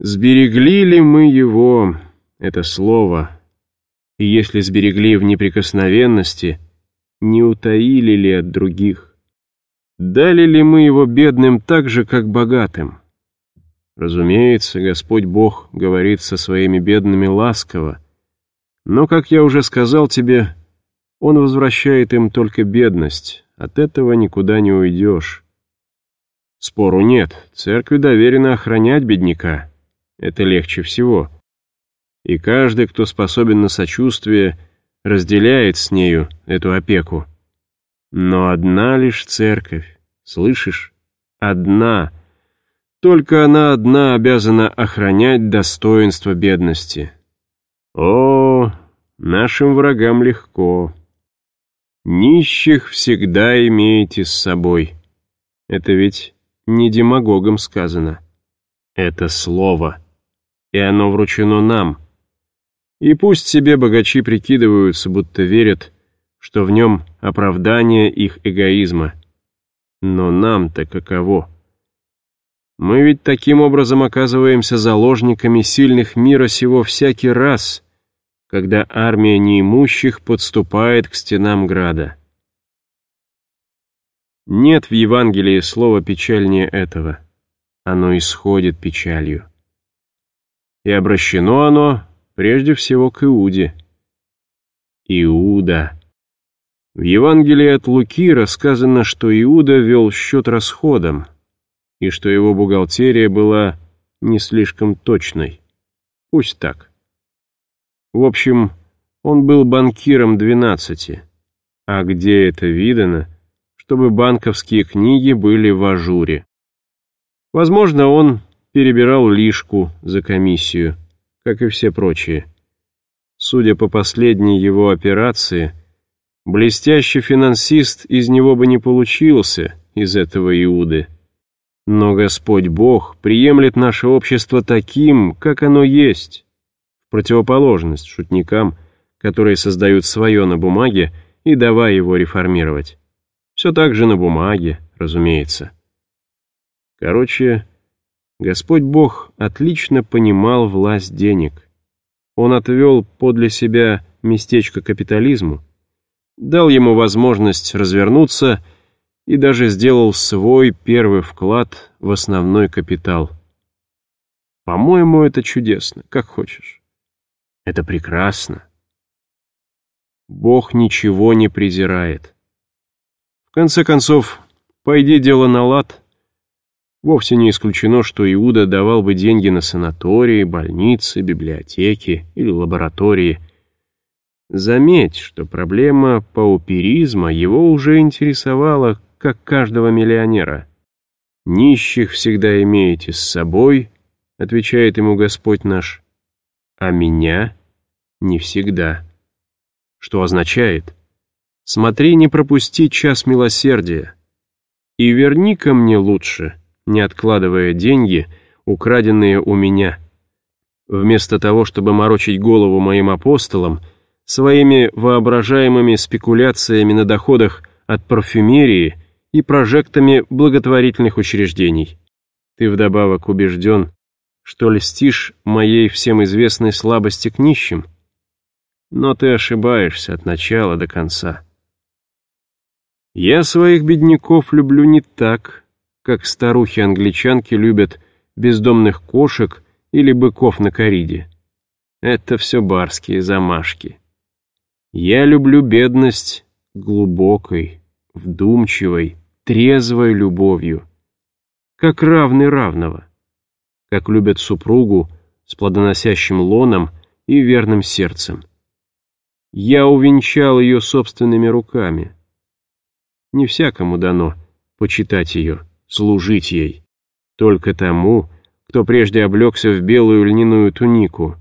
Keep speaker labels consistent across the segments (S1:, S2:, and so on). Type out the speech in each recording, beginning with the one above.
S1: Сберегли ли мы его, это слово, и если сберегли в неприкосновенности, не утаили ли от других? Дали ли мы его бедным так же, как богатым? Разумеется, Господь Бог говорит со своими бедными ласково, но, как я уже сказал тебе, Он возвращает им только бедность, от этого никуда не уйдешь. Спору нет, церкви доверено охранять бедняка. Это легче всего. И каждый, кто способен на сочувствие, разделяет с нею эту опеку. Но одна лишь церковь, слышишь? Одна — только она одна обязана охранять достоинство бедности. О, нашим врагам легко. Нищих всегда имеете с собой. Это ведь не демагогом сказано. Это слово. И оно вручено нам. И пусть себе богачи прикидываются, будто верят, что в нем оправдание их эгоизма. Но нам-то каково? Мы ведь таким образом оказываемся заложниками сильных мира сего всякий раз, когда армия неимущих подступает к стенам града. Нет в Евангелии слова печальнее этого. Оно исходит печалью. И обращено оно прежде всего к Иуде. Иуда. В Евангелии от Луки рассказано, что Иуда вел счет расходам — и что его бухгалтерия была не слишком точной. Пусть так. В общем, он был банкиром двенадцати. А где это видано, чтобы банковские книги были в ажуре? Возможно, он перебирал лишку за комиссию, как и все прочие. Судя по последней его операции, блестящий финансист из него бы не получился, из этого Иуды. Но Господь Бог приемлет наше общество таким, как оно есть, в противоположность шутникам, которые создают свое на бумаге и давая его реформировать. Все так же на бумаге, разумеется. Короче, Господь Бог отлично понимал власть денег. Он отвел подле себя местечко капитализму, дал ему возможность развернуться — и даже сделал свой первый вклад в основной капитал. По-моему, это чудесно, как хочешь. Это прекрасно. Бог ничего не презирает. В конце концов, пойди дело на лад. Вовсе не исключено, что Иуда давал бы деньги на санатории, больницы, библиотеки или лаборатории. Заметь, что проблема пауперизма его уже интересовала как каждого миллионера. «Нищих всегда имеете с собой», — отвечает ему Господь наш, «а меня не всегда». Что означает «Смотри, не пропусти час милосердия» и верни ко мне лучше, не откладывая деньги, украденные у меня. Вместо того, чтобы морочить голову моим апостолам, своими воображаемыми спекуляциями на доходах от парфюмерии — и прожектами благотворительных учреждений. Ты вдобавок убежден, что льстишь моей всем известной слабости к нищим, но ты ошибаешься от начала до конца. Я своих бедняков люблю не так, как старухи-англичанки любят бездомных кошек или быков на кориде. Это все барские замашки. Я люблю бедность глубокой, вдумчивой, трезвой любовью, как равный равного, как любят супругу с плодоносящим лоном и верным сердцем. Я увенчал ее собственными руками. Не всякому дано почитать ее, служить ей, только тому, кто прежде облегся в белую льняную тунику.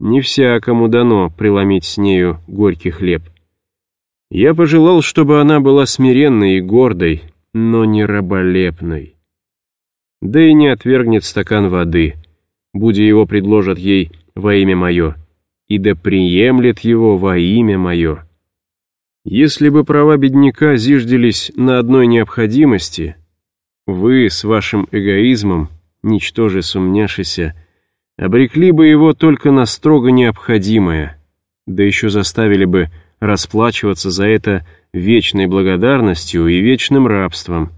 S1: Не всякому дано преломить с нею горький хлеб. Я пожелал, чтобы она была смиренной и гордой, но не раболепной. Да и не отвергнет стакан воды, будь его предложат ей во имя мое, и да приемлет его во имя мое. Если бы права бедняка зиждились на одной необходимости, вы с вашим эгоизмом ничтоже сумняшися, обрекли бы его только на строго необходимое, да еще заставили бы расплачиваться за это вечной благодарностью и вечным рабством.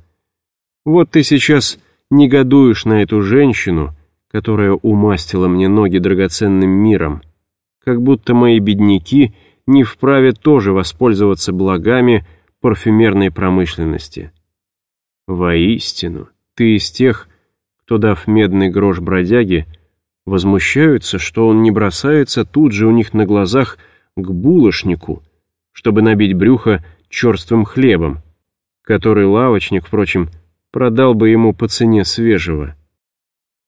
S1: Вот ты сейчас негодуешь на эту женщину, которая умастила мне ноги драгоценным миром, как будто мои бедняки не вправе тоже воспользоваться благами парфюмерной промышленности. Воистину, ты из тех, кто, дав медный грош бродяге, возмущаются, что он не бросается тут же у них на глазах к булочнику, чтобы набить брюхо черствым хлебом, который лавочник, впрочем, продал бы ему по цене свежего.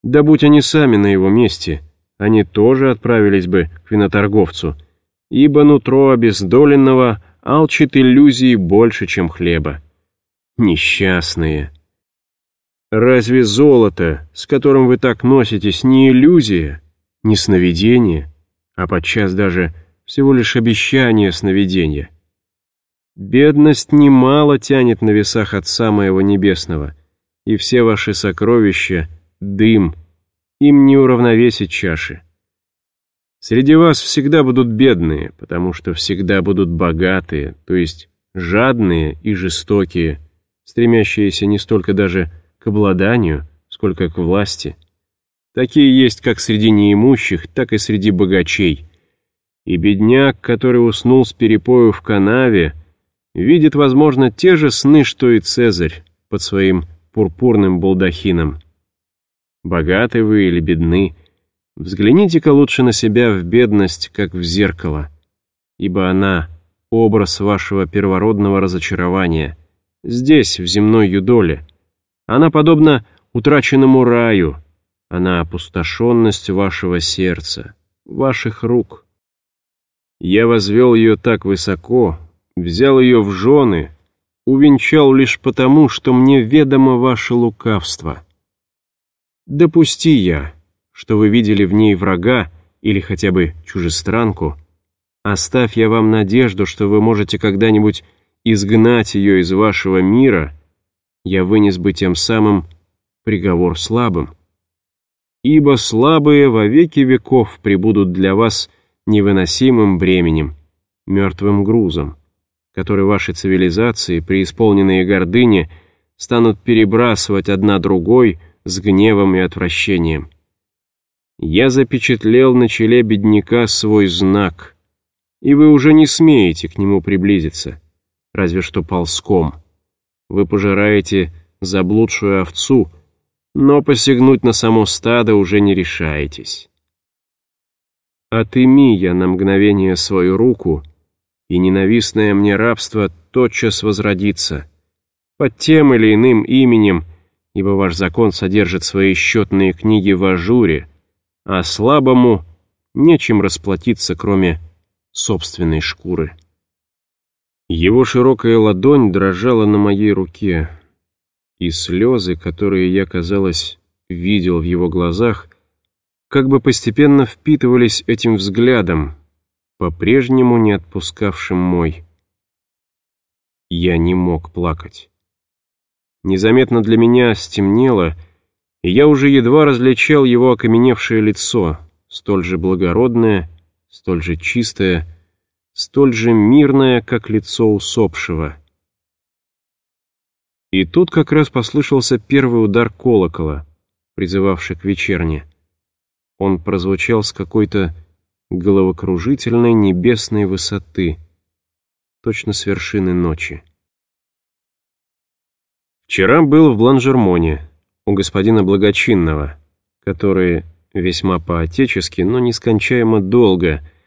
S1: Да будь они сами на его месте, они тоже отправились бы к виноторговцу, ибо нутро обездоленного алчит иллюзии больше, чем хлеба. Несчастные. Разве золото, с которым вы так носитесь, не иллюзия, не сновидение, а подчас даже всего лишь обещание сновидения? Бедность немало тянет на весах Отца моего Небесного, и все ваши сокровища — дым, им не уравновесить чаши. Среди вас всегда будут бедные, потому что всегда будут богатые, то есть жадные и жестокие, стремящиеся не столько даже к обладанию, сколько к власти. Такие есть как среди неимущих, так и среди богачей. И бедняк, который уснул с перепою в канаве, видит, возможно, те же сны, что и Цезарь под своим пурпурным балдахином. Богаты вы или бедны, взгляните-ка лучше на себя в бедность, как в зеркало, ибо она — образ вашего первородного разочарования, здесь, в земной юдоле, она подобна утраченному раю, она опустошенность вашего сердца, ваших рук. Я возвел ее так высоко, взял ее в жены, увенчал лишь потому, что мне ведомо ваше лукавство. Допусти я, что вы видели в ней врага или хотя бы чужестранку, оставь я вам надежду, что вы можете когда-нибудь изгнать ее из вашего мира — я вынес бы тем самым приговор слабым. Ибо слабые во веки веков прибудут для вас невыносимым бременем, мертвым грузом, который ваши цивилизации, преисполненные гордыни, станут перебрасывать одна другой с гневом и отвращением. Я запечатлел на челе бедняка свой знак, и вы уже не смеете к нему приблизиться, разве что ползком. Вы пожираете заблудшую овцу, но посягнуть на само стадо уже не решаетесь. Отыми я на мгновение свою руку, и ненавистное мне рабство тотчас возродится, под тем или иным именем, ибо ваш закон содержит свои счетные книги в ажуре, а слабому нечем расплатиться, кроме собственной шкуры. Его широкая ладонь дрожала на моей руке, и слезы, которые я, казалось, видел в его глазах, как бы постепенно впитывались этим взглядом, по-прежнему не отпускавшим мой. Я не мог плакать. Незаметно для меня стемнело, и я уже едва различал его окаменевшее лицо, столь же благородное, столь же чистое, столь же мирное, как лицо усопшего. И тут как раз послышался первый удар колокола, призывавший к вечерне. Он прозвучал с какой-то головокружительной небесной высоты, точно с вершины ночи. Вчера был в Бланжермоне, у господина Благочинного, который весьма по-отечески, но нескончаемо долго —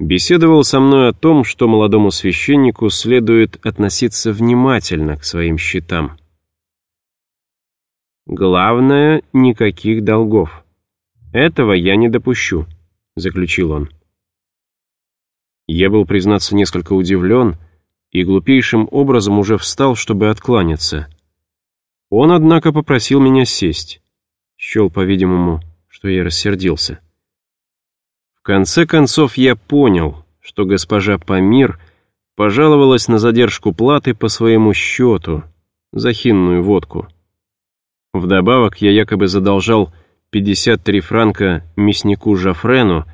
S1: беседовал со мной о том, что молодому священнику следует относиться внимательно к своим счетам. «Главное, никаких долгов. Этого я не допущу», — заключил он. Я был, признаться, несколько удивлен и глупейшим образом уже встал, чтобы откланяться. Он, однако, попросил меня сесть. Счел, по-видимому, что я рассердился. Конце концов я понял, что госпожа Памир пожаловалась на задержку платы по своему счету за хинную водку. Вдобавок я якобы задолжал 53 франка мяснику Жафрену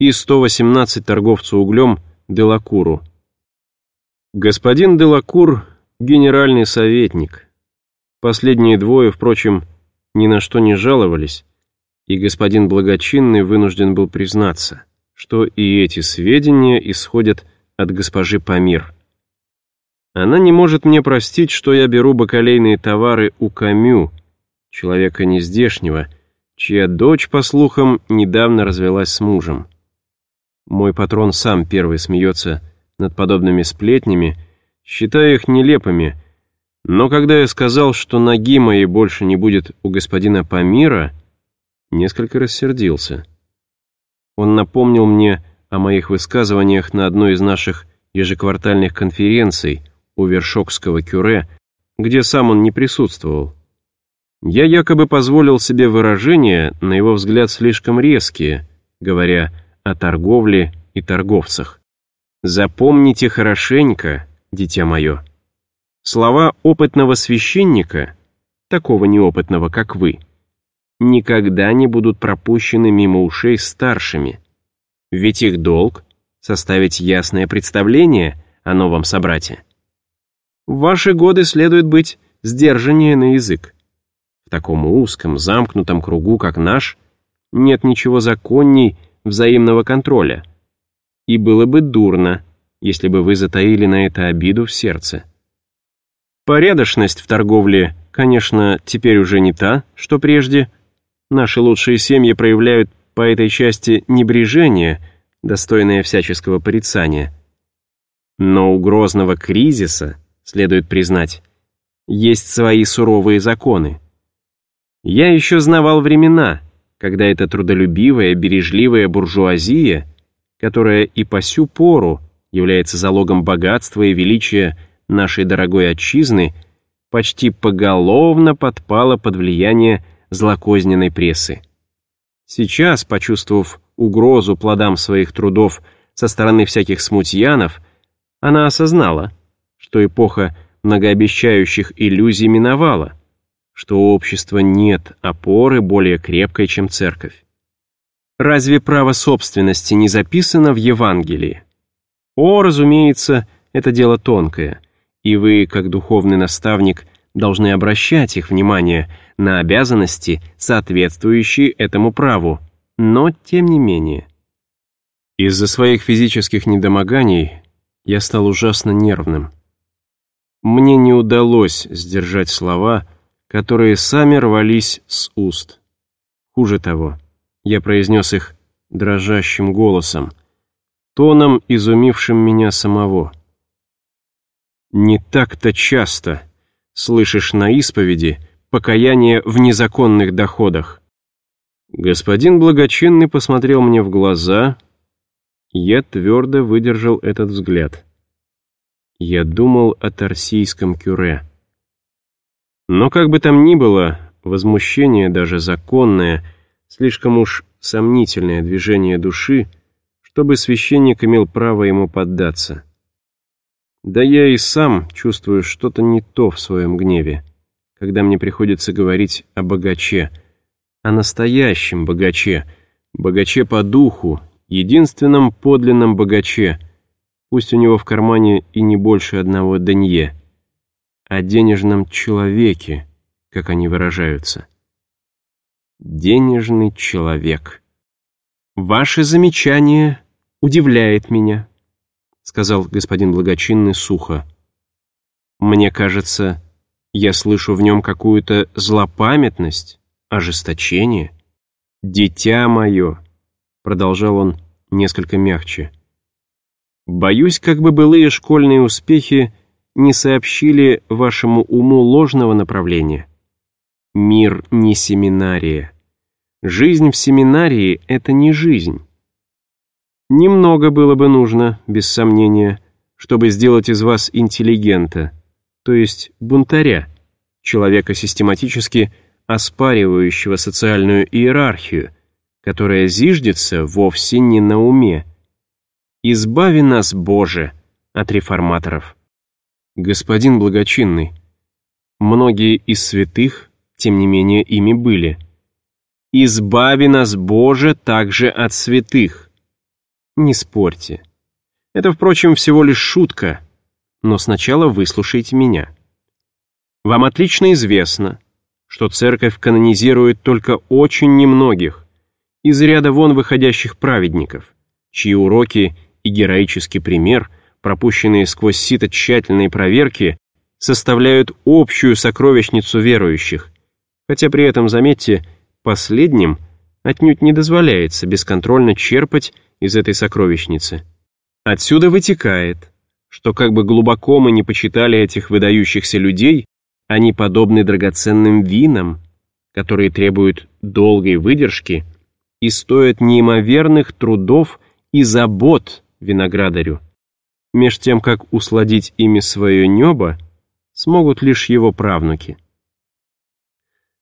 S1: и 118 торговцу углем Делакуру. Господин Делакур — генеральный советник. Последние двое, впрочем, ни на что не жаловались, и господин Благочинный вынужден был признаться, что и эти сведения исходят от госпожи Памир. Она не может мне простить, что я беру бакалейные товары у Камю, человека нездешнего, чья дочь, по слухам, недавно развелась с мужем. Мой патрон сам первый смеется над подобными сплетнями, считая их нелепыми, но когда я сказал, что ноги моей больше не будет у господина Памира, несколько рассердился. Он напомнил мне о моих высказываниях на одной из наших ежеквартальных конференций у Вершокского кюре, где сам он не присутствовал. Я якобы позволил себе выражения, на его взгляд, слишком резкие, говоря о торговле и торговцах. Запомните хорошенько, дитя мое. Слова опытного священника, такого неопытного, как вы, никогда не будут пропущены мимо ушей старшими. Ведь их долг — составить ясное представление о новом собрате. В ваши годы следует быть сдержаннее на язык. В таком узком, замкнутом кругу, как наш, нет ничего законней взаимного контроля. И было бы дурно, если бы вы затаили на это обиду в сердце. Порядочность в торговле, конечно, теперь уже не та, что прежде. Наши лучшие семьи проявляют по этой части небрежение, достойное всяческого порицания. Но у грозного кризиса, следует признать, есть свои суровые законы. Я еще знавал времена, когда эта трудолюбивая, бережливая буржуазия, которая и по сю пору является залогом богатства и величия нашей дорогой отчизны, почти поголовно подпала под влияние злокозненной прессы. Сейчас, почувствовав угрозу плодам своих трудов со стороны всяких смутьянов, она осознала, что эпоха многообещающих иллюзий миновала, что у общества нет опоры более крепкой, чем церковь. Разве право собственности не записано в Евангелии? О, разумеется, это дело тонкое, и вы, как духовный наставник, должны обращать их внимание на обязанности, соответствующие этому праву, но тем не менее. Из-за своих физических недомоганий я стал ужасно нервным. Мне не удалось сдержать слова, которые сами рвались с уст. Хуже того, я произнес их дрожащим голосом, тоном, изумившим меня самого. Не так-то часто слышишь на исповеди покаяние в незаконных доходах. Господин Благочинный посмотрел мне в глаза, я твердо выдержал этот взгляд. Я думал о Тарсийском кюре. Но как бы там ни было, возмущение, даже законное, слишком уж сомнительное движение души, чтобы священник имел право ему поддаться. Да я и сам чувствую что-то не то в своем гневе, когда мне приходится говорить о богаче, о настоящем богаче, богаче по духу, единственном подлинном богаче, пусть у него в кармане и не больше одного денье, о денежном человеке, как они выражаются. Денежный человек. Ваше замечание удивляет меня. — сказал господин Благочинный сухо. «Мне кажется, я слышу в нем какую-то злопамятность, ожесточение. Дитя мое!» — продолжал он несколько мягче. «Боюсь, как бы былые школьные успехи не сообщили вашему уму ложного направления. Мир не семинария. Жизнь в семинарии — это не жизнь». Немного было бы нужно, без сомнения, чтобы сделать из вас интеллигента, то есть бунтаря, человека систематически оспаривающего социальную иерархию, которая зиждется вовсе не на уме. Избави нас, Боже, от реформаторов. Господин благочинный, многие из святых тем не менее ими были. «Избави нас, Боже, также от святых». Не спорьте. Это, впрочем, всего лишь шутка, но сначала выслушайте меня. Вам отлично известно, что церковь канонизирует только очень немногих, из ряда вон выходящих праведников, чьи уроки и героический пример, пропущенные сквозь сито тщательной проверки, составляют общую сокровищницу верующих, хотя при этом, заметьте, последним отнюдь не дозволяется бесконтрольно черпать из этой сокровищницы. Отсюда вытекает, что как бы глубоко мы не почитали этих выдающихся людей, они подобны драгоценным винам, которые требуют долгой выдержки и стоят неимоверных трудов и забот виноградарю, меж тем, как усладить ими свое небо, смогут лишь его правнуки.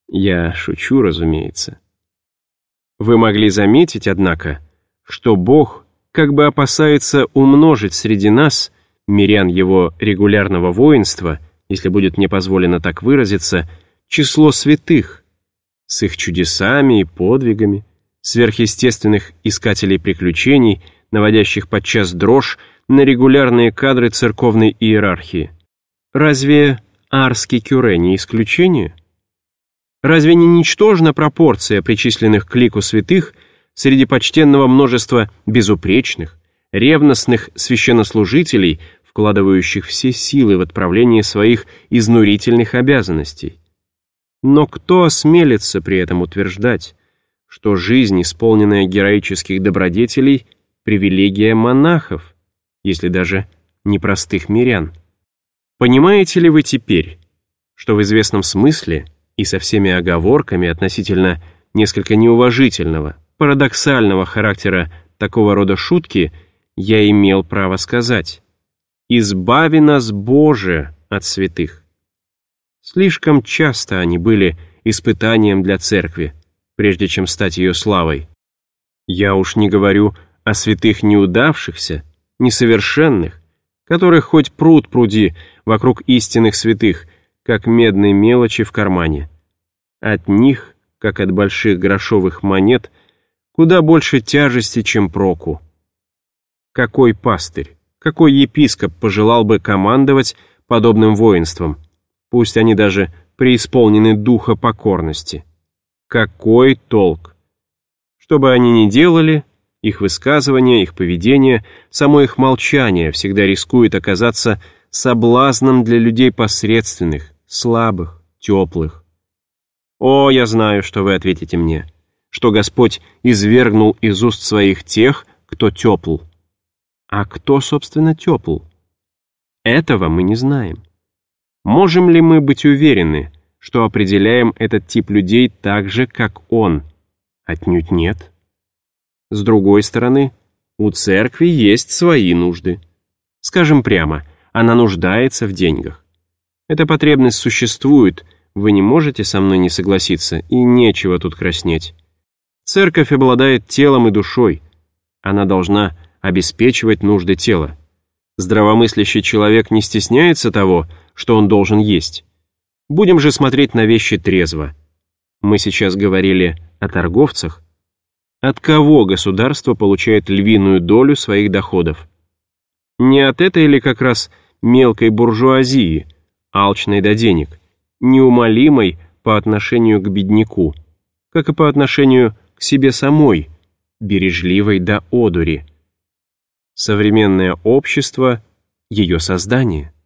S1: Я шучу, разумеется. Вы могли заметить, однако, что Бог как бы опасается умножить среди нас, мирян его регулярного воинства, если будет мне позволено так выразиться, число святых, с их чудесами и подвигами, сверхъестественных искателей приключений, наводящих подчас дрожь на регулярные кадры церковной иерархии. Разве арский кюре не исключение? Разве не ничтожна пропорция причисленных к лику святых среди почтенного множества безупречных, ревностных священнослужителей, вкладывающих все силы в отправление своих изнурительных обязанностей? Но кто осмелится при этом утверждать, что жизнь, исполненная героических добродетелей, привилегия монахов, если даже не простых мирян? Понимаете ли вы теперь, что в известном смысле и со всеми оговорками относительно несколько неуважительного, парадоксального характера такого рода шутки я имел право сказать «Избави нас, Боже, от святых». Слишком часто они были испытанием для церкви, прежде чем стать ее славой. Я уж не говорю о святых неудавшихся, несовершенных, которых хоть пруд пруди вокруг истинных святых, как медные мелочи в кармане. От них, как от больших грошовых монет, куда больше тяжести, чем проку. Какой пастырь, какой епископ пожелал бы командовать подобным воинством, пусть они даже преисполнены духа покорности? Какой толк? Что бы они ни делали, их высказывания, их поведение, само их молчание всегда рискует оказаться соблазном для людей посредственных, слабых, теплых. О, я знаю, что вы ответите мне, что Господь извергнул из уст своих тех, кто тепл. А кто, собственно, тепл? Этого мы не знаем. Можем ли мы быть уверены, что определяем этот тип людей так же, как он? Отнюдь нет. С другой стороны, у церкви есть свои нужды. Скажем прямо, она нуждается в деньгах. Эта потребность существует, вы не можете со мной не согласиться, и нечего тут краснеть. Церковь обладает телом и душой. Она должна обеспечивать нужды тела. Здравомыслящий человек не стесняется того, что он должен есть. Будем же смотреть на вещи трезво. Мы сейчас говорили о торговцах. От кого государство получает львиную долю своих доходов? Не от этой или как раз мелкой буржуазии, алчной до денег, неумолимой по отношению к бедняку, как и по отношению к себе самой, бережливой до одури. Современное общество — ее создание —